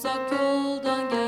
uzak yoldan gel.